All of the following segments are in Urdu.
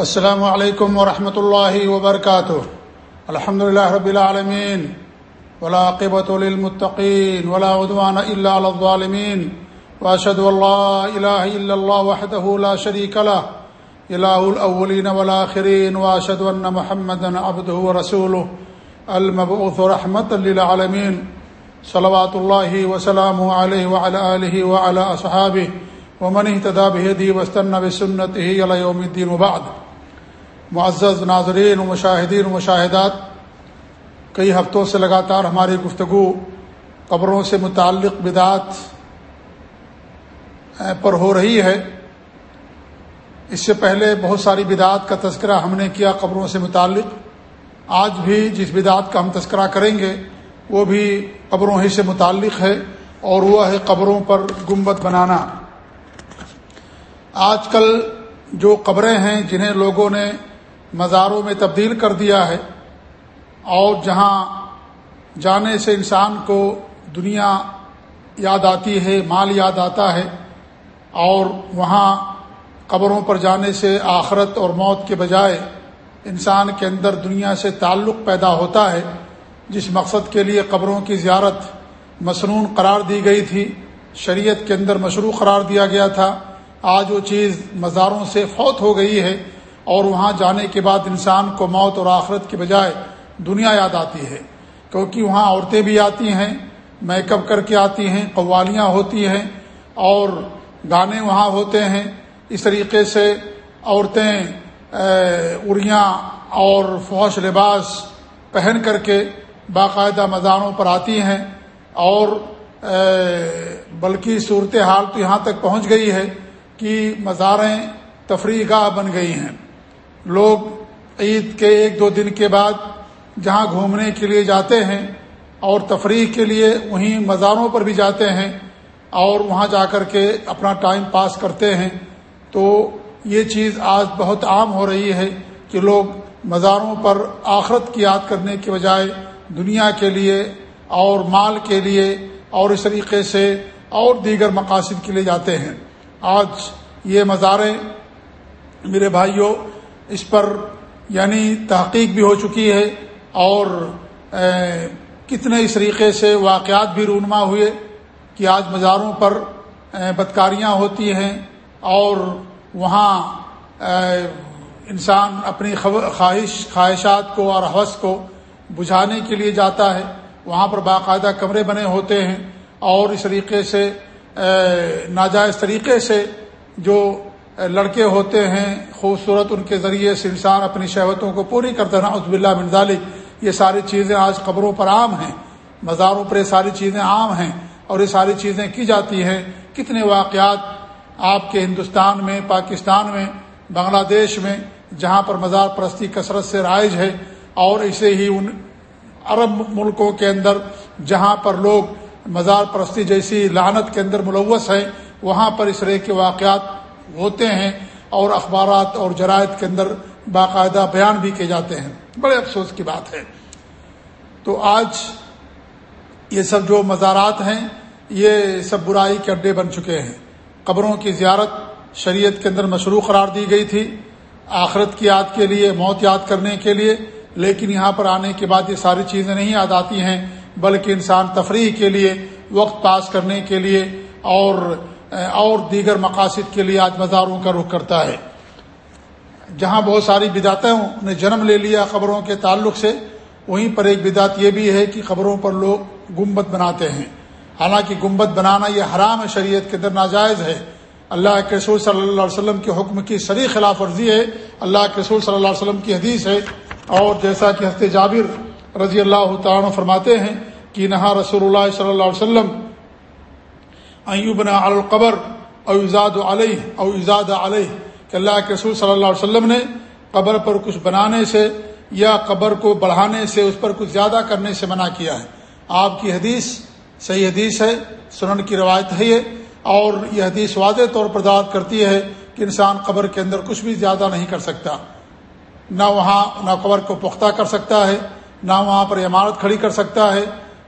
السلام علیکم ورحمۃ اللہ وبرکاتہ۔ الحمد لله رب العالمین ولاقبۃ للمتقین، ولا عدوان الا على الظالمين واشهد ان لا اله الا الله وحده لا شريك له اله الاولين والاخرين واشهد ان محمدا عبده ورسوله المبعوث رحمة للعالمين صلوات الله وسلامه عليه وعلى آله وعلى أصحابه ومن اهتدى بهدي واستنى بسنته إلى يوم الدين وبعد۔ معزز ناظرین و مشاہدین و مشاہدات، کئی ہفتوں سے لگاتار ہماری گفتگو قبروں سے متعلق بدعات پر ہو رہی ہے۔ اس سے پہلے بہت ساری بدعات کا تذکرہ ہم نے کیا قبروں سے متعلق۔ آج بھی جس بدعات کا ہم تذکرہ کریں گے، وہ بھی قبروں ہی سے متعلق ہے اور وہ ہے قبروں پر گنبد بنانا۔ آج کل جو قبریں ہیں، جنہیں لوگوں نے مزاروں میں تبدیل کر دیا ہے اور جہاں جانے سے انسان کو دنیا یاد آتی ہے، مال یاد آتا ہے اور وہاں قبروں پر جانے سے آخرت اور موت کے بجائے انسان کے اندر دنیا سے تعلق پیدا ہوتا ہے، جس مقصد کے لیے قبروں کی زیارت مصنون قرار دی گئی تھی، شریعت کے اندر مشروع قرار دیا گیا تھا۔ آج وہ چیز مزاروں سے فوت ہو گئی ہے۔ اور وہاں جانے کے بعد انسان کو موت اور آخرت کے بجائے دنیا یاد آتی ہے۔ کیونکہ وہاں عورتیں بھی آتی ہیں، میک اپ کر کے آتی ہیں، قوالیاں ہوتی ہیں اور گانے وہاں ہوتے ہیں۔ اس طریقے سے عورتیں اریاں اور فوش لباس پہن کر کے باقاعدہ مزاروں پر آتی ہیں اور بلکہ صورت حال تو یہاں تک پہنچ گئی ہے کہ مزاریں تفریح گاہ بن گئی ہیں۔ لوگ عید کے ایک دو دن کے بعد جہاں گھومنے کے لیے جاتے ہیں اور تفریح کے لیے وہیں مزاروں پر بھی جاتے ہیں اور وہاں جا کر کے اپنا ٹائم پاس کرتے ہیں، تو یہ چیز آج بہت عام ہو رہی ہے کہ لوگ مزاروں پر آخرت کی یاد کرنے کے بجائے دنیا کے لیے اور مال کے لیے اور اس طریقے سے اور دیگر مقاصد کے لیے جاتے ہیں۔ آج یہ مزاریں میرے بھائیوں اس پر یعنی تحقیق بھی ہو چکی ہے اور کتنے اس طریقے سے واقعات بھی رونما ہوئے کہ آج مزاروں پر بدکاریاں ہوتی ہیں اور وہاں انسان اپنی خواہش، خواہشات کو اور حوث کو بجھانے کے لیے جاتا ہے۔ وہاں پر باقاعدہ کمرے بنے ہوتے ہیں اور اس طریقے سے ناجائز طریقے سے جو لڑکے ہوتے ہیں، خوبصورت ان کے ذریعے سے انسان اپنی شہوتوں کو پوری کرتا ہے عزب اللہ منظالی یہ ساری چیزیں آج قبروں پر عام ہیں۔ مزاروں پر یہ ساری چیزیں عام ہیں اور یہ ساری چیزیں کی جاتی ہیں۔ کتنے واقعات آپ کے ہندوستان میں، پاکستان میں، بنگلہ دیش میں، جہاں پر مزار پرستی کثرت سے رائج ہے اور اسے ہی ان عرب ملکوں کے اندر جہاں پر لوگ مزار پرستی جیسی لانت کے اندر ملوث ہیں، وہاں پر اس طرح کے واقعات ہوتے ہیں اور اخبارات اور جرائد کے اندر باقاعدہ بیان بھی کیے جاتے ہیں۔ بڑے افسوس کی بات ہے۔ تو آج یہ سب جو مزارات ہیں، یہ سب برائی کے اڈے بن چکے ہیں۔ قبروں کی زیارت شریعت کے اندر مشروع قرار دی گئی تھی۔ آخرت کی یاد کے لیے، موت یاد کرنے کے لیے۔ لیکن یہاں پر آنے کے بعد یہ ساری چیزیں نہیں یاد آتی ہیں، بلکہ انسان تفریح کے لیے، وقت پاس کرنے کے لیے اور اور دیگر مقاصد کے لیے آج مزاروں کا رخ کرتا ہے۔ جہاں بہت ساری بدعتوں نے جنم لے لیا خبروں کے تعلق سے، وہیں پر ایک بدعت یہ بھی ہے کہ خبروں پر لوگ گنبد بناتے ہیں۔ حالانکہ گنبد بنانا یہ حرام ہے، شریعت کے اندر ناجائز ہے۔ اللہ کے رسول صلی اللہ علیہ وسلم کے حکم کی سری خلاف ورزی ہے۔ اللہ کے رسول صلی اللہ علیہ وسلم کی حدیث ہے۔ اور جیسا کہ ہست جابر رضی اللہ تعالیٰ فرماتے ہیں کہ نہا رسول اللہ صلی اللہ علیہ وسلم ایوبنا القبر اوزاد علیہ او ایزاد علیہ کہ اللہ کے رسول صلی اللہ علیہ وسلم نے قبر پر کچھ بنانے سے یا قبر کو بڑھانے سے، اس پر کچھ زیادہ کرنے سے منع کیا ہے۔ آپ کی حدیث صحیح حدیث ہے، سنن کی روایت ہے یہ۔ اور یہ حدیث واضح طور پر دعوت کرتی ہے کہ انسان قبر کے اندر کچھ بھی زیادہ نہیں کر سکتا۔ نہ وہاں نہ قبر کو پختہ کر سکتا ہے، نہ وہاں پر عمارت کھڑی کر سکتا ہے،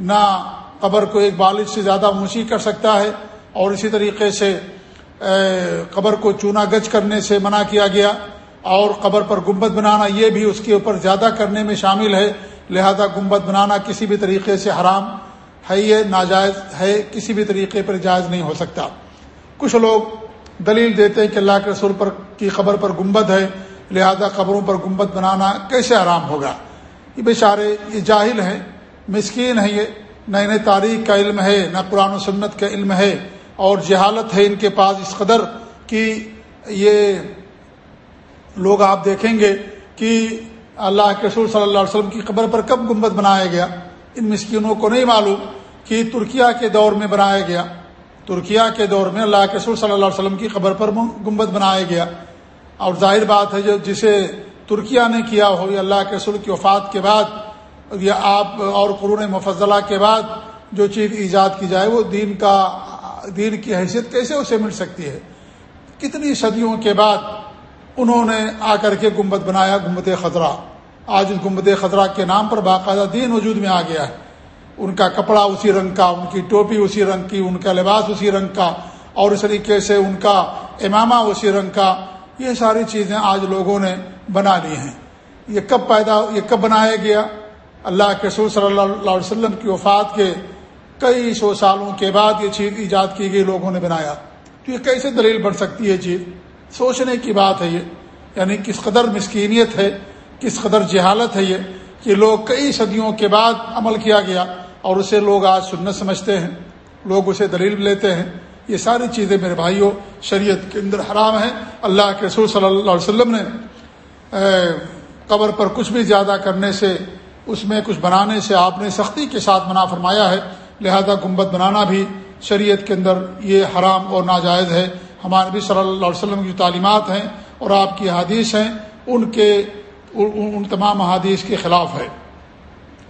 نہ قبر کو ایک بالش سے زیادہ اونچی کر سکتا ہے اور اسی طریقے سے قبر کو چونا گج کرنے سے منع کیا گیا اور قبر پر گنبد بنانا یہ بھی اس کے اوپر زیادہ کرنے میں شامل ہے۔ لہذا گنبد بنانا کسی بھی طریقے سے حرام ہے یہ ناجائز ہے، کسی بھی طریقے پر جائز نہیں ہو سکتا۔ کچھ لوگ دلیل دیتے ہیں کہ اللہ کے رسول پر کی خبر پر گنبد ہے، لہذا قبروں پر گنبد بنانا کیسے آرام ہوگا؟ یہ بیچارے یہ جاہل ہیں، مسکین ہے یہ۔ نہ انہیں تاریخ کا علم ہے، نہ قرآن و سنت کا علم ہے، اور جہالت ہے ان کے پاس اس قدر کہ یہ لوگ آپ دیکھیں گے کہ اللہ کے رسول صلی اللہ علیہ وسلم کی قبر پر کب گنبد بنایا گیا۔ ان مسکینوں کو نہیں معلوم کہ ترکیہ کے دور میں بنایا گیا۔ ترکیہ کے دور میں اللہ کے رسول صلی اللہ علیہ وسلم کی قبر پر گنبد بنایا گیا۔ اور ظاہر بات ہے، جو جسے ترکیہ نے کیا ہو یا اللہ کے رسول کی وفات کے بعد یا آپ اور قرون مفضلہ کے بعد جو چیز ایجاد کی جائے وہ دین کا، دین کی حیثیت کیسے اسے مل سکتی ہے؟ کتنی صدیوں کے بعد انہوں نے آ کر کے گنبد بنایا، گنبد خطرہ آج اس گنبد خطرہ کے نام پر باقاعدہ دین وجود میں آ گیا ہے۔ ان کا کپڑا اسی رنگ کا، ان کی ٹوپی اسی رنگ کی، ان کا لباس اسی رنگ کا اور اس طریقے سے ان کا امامہ اسی رنگ کا۔ یہ ساری چیزیں آج لوگوں نے بنا لی ہیں۔ یہ کب پیدا، یہ کب بنایا گیا؟ اللہ کے سور صلی اللہ علیہ وسلم کی وفات کے کئی سو سالوں کے بعد یہ چیز ایجاد کی گئی، لوگوں نے بنایا۔ تو یہ کیسے دلیل بن سکتی ہے چیز؟ سوچنے کی بات ہے یہ۔ یعنی کس قدر مسکینیت ہے، کس قدر جہالت ہے یہ کہ لوگ کئی صدیوں کے بعد عمل کیا گیا اور اسے لوگ آج سنت سمجھتے ہیں، لوگ اسے دلیل لیتے ہیں۔ یہ ساری چیزیں میرے بھائیوں، شریعت کے اندر حرام ہیں۔ اللہ کے رسول صلی اللہ علیہ وسلم نے قبر پر کچھ بھی زیادہ کرنے سے اس میں کچھ بنانے سے آپ نے سختی کے ساتھ منع فرمایا ہے، لہذا گنبد بنانا بھی شریعت کے اندر یہ حرام اور ناجائز ہے۔ ہمارے نبی صلی اللہ علیہ وسلم کی تعلیمات ہیں اور آپ کی حادیث ہیں، ان کے، ان تمام حادیث کے خلاف ہے۔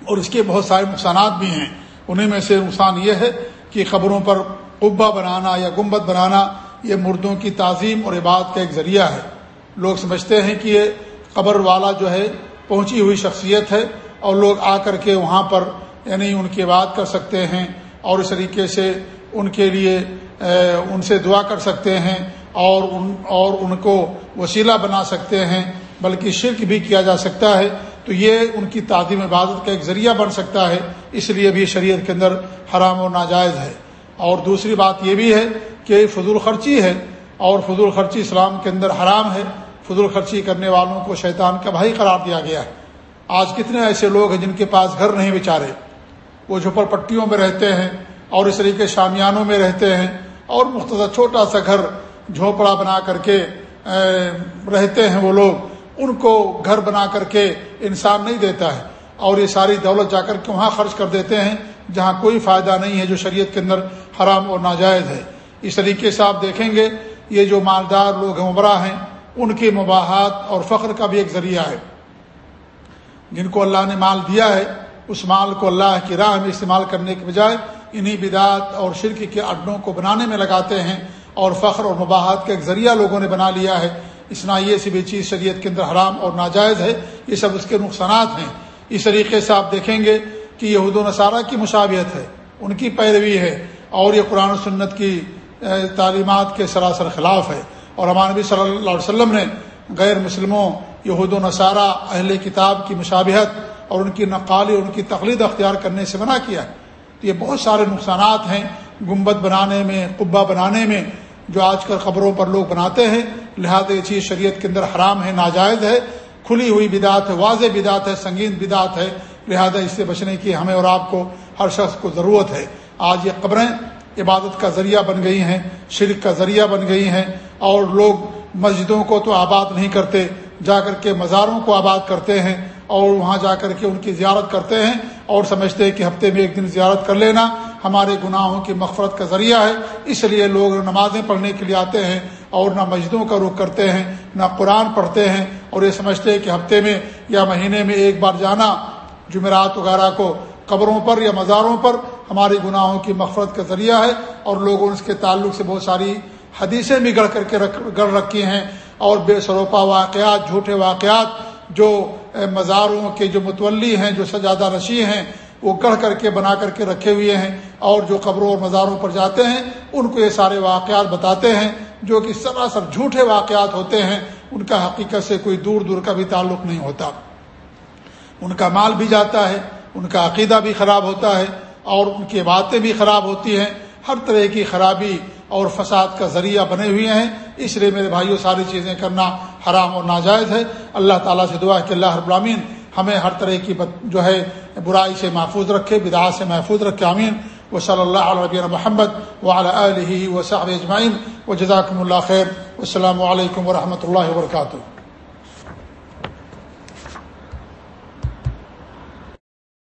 اور اس کے بہت سارے نقصانات بھی ہیں۔ انہیں میں سے نقصان یہ ہے کہ خبروں پر قبا بنانا یا گنبد بنانا یہ مردوں کی تعظیم اور عبادت کا ایک ذریعہ ہے۔ لوگ سمجھتے ہیں کہ یہ قبر والا جو ہے، پہنچی ہوئی شخصیت ہے۔ اور لوگ آ کر کے وہاں پر یعنی ان کی بات کر سکتے ہیں اور اس طریقے سے ان کے لیے ان سے دعا کر سکتے ہیں اور ان اور ان کو وسیلہ بنا سکتے ہیں، بلکہ شرک بھی کیا جا سکتا ہے۔ تو یہ ان کی تعظیم عبادت کا ایک ذریعہ بن سکتا ہے۔ اس لیے بھی شریعت کے اندر حرام و ناجائز ہے۔ اور دوسری بات یہ بھی ہے کہ فضول خرچی ہے اور فضول خرچی اسلام کے اندر حرام ہے۔ فضول خرچی کرنے والوں کو شیطان کا بھائی قرار دیا گیا ہے۔ آج کتنے ایسے لوگ ہیں جن کے پاس گھر نہیں بیچارے؟ وہ جھپڑ پٹیوں میں رہتے ہیں اور اس طریقے شامیانوں میں رہتے ہیں اور مختصر چھوٹا سا گھر جھوپڑا بنا کر کے رہتے ہیں وہ لوگ۔ ان کو گھر بنا کر کے انسان نہیں دیتا ہے اور یہ ساری دولت جا کر کے وہاں خرچ کر دیتے ہیں جہاں کوئی فائدہ نہیں ہے جو شریعت کے اندر حرام اور ناجائز ہے۔ اس طریقے سے آپ دیکھیں گے یہ جو مالدار لوگ ہیں عمرہ ہیں، ان کے مباحات اور فخر کا بھی ایک ذریعہ ہے۔ جن کو اللہ نے مال دیا ہے، اس مال کو اللہ کی راہ میں استعمال کرنے کے بجائے انہی بدعت اور شرک کے اڈوں کو بنانے میں لگاتے ہیں اور فخر اور مباحت کا ایک ذریعہ لوگوں نے بنا لیا ہے۔ اسنائیے سے بھی چیز شریعت کے اندر حرام اور ناجائز ہے، یہ سب اس کے نقصانات ہیں۔ اس طریقے سے آپ دیکھیں گے کہ یہود و نصارہ کی مشابہت ہے، ان کی پیروی ہے اور یہ قرآن و سنت کی تعلیمات کے سراسر خلاف ہے۔ اور ہمارے نبی صلی اللہ علیہ وسلم نے غیر مسلموں یہود و نصارہ، اہل کتاب کی مشابہت اور ان کی نقالی اور ان کی تقلید اختیار کرنے سے منع کیا ہے۔ تو یہ بہت سارے نقصانات ہیں گنبد بنانے میں قبا بنانے میں، جو آج کل خبروں پر لوگ بناتے ہیں۔ لہٰذا یہ چیز شریعت کے اندر حرام ہے، ناجائز ہے۔ کھلی ہوئی بدعت ہے، واضح بدعت ہے، سنگین بدعت ہے۔ لہذا اس سے بچنے کی ہمیں اور آپ کو، ہر شخص کو ضرورت ہے۔ آج یہ قبریں عبادت کا ذریعہ بن گئی ہیں، شرک کا ذریعہ بن گئی ہیں اور لوگ مسجدوں کو تو آباد نہیں کرتے۔ جا کر کے مزاروں کو آباد کرتے ہیں اور وہاں جا کر کے ان کی زیارت کرتے ہیں اور سمجھتے ہیں کہ ہفتے میں ایک دن زیارت کر لینا ہمارے گناہوں کی مغفرت کا ذریعہ ہے۔ اس لیے لوگ نمازیں پڑھنے کے لیے آتے ہیں اور نہ مسجدوں کا رخ کرتے ہیں، نہ قرآن پڑھتے ہیں اور یہ سمجھتے ہیں کہ ہفتے میں یا مہینے میں ایک بار جانا جمعرات وغیرہ کو قبروں پر یا مزاروں پر ہمارے گناہوں کی مغفرت کا ذریعہ ہے۔ اور لوگوں اس کے تعلق سے بہت ساری حدیثیں بھی گڑھ کر کے گڑھ رکھی ہیں۔ اور بے سروپا واقعات، جھوٹے واقعات جو مزاروں کے جو متولی ہیں، جو سجادہ رشی ہیں، وہ گڑھ کر کے، بنا کر کے رکھے ہوئے ہیں اور جو قبروں اور مزاروں پر جاتے ہیں، ان کو یہ سارے واقعات بتاتے ہیں جو کہ سراسر جھوٹے واقعات ہوتے ہیں، ان کا حقیقت سے کوئی دور دور کا بھی تعلق نہیں ہوتا۔ ان کا مال بھی جاتا ہے، ان کا عقیدہ بھی خراب ہوتا ہے اور ان کی باتیں بھی خراب ہوتی ہیں۔ ہر طرح کی خرابی اور فساد کا ذریعہ بنے ہوئے ہیں۔ اس لیے میرے بھائیوں ساری چیزیں کرنا حرام اور ناجائز ہے۔ اللہ تعالیٰ سے دعا ہے کہ اللہ ابرامین ہمیں ہر طرح کی جو ہے، برائی سے محفوظ رکھے، بدعات سے محفوظ رکھے امین و صلی اللہ علیہ محمد علیہ و صاحب اجمعین۔ و جزاکم اللہ خیر۔ السلام علیکم ورحمۃ اللہ وبرکاتہ۔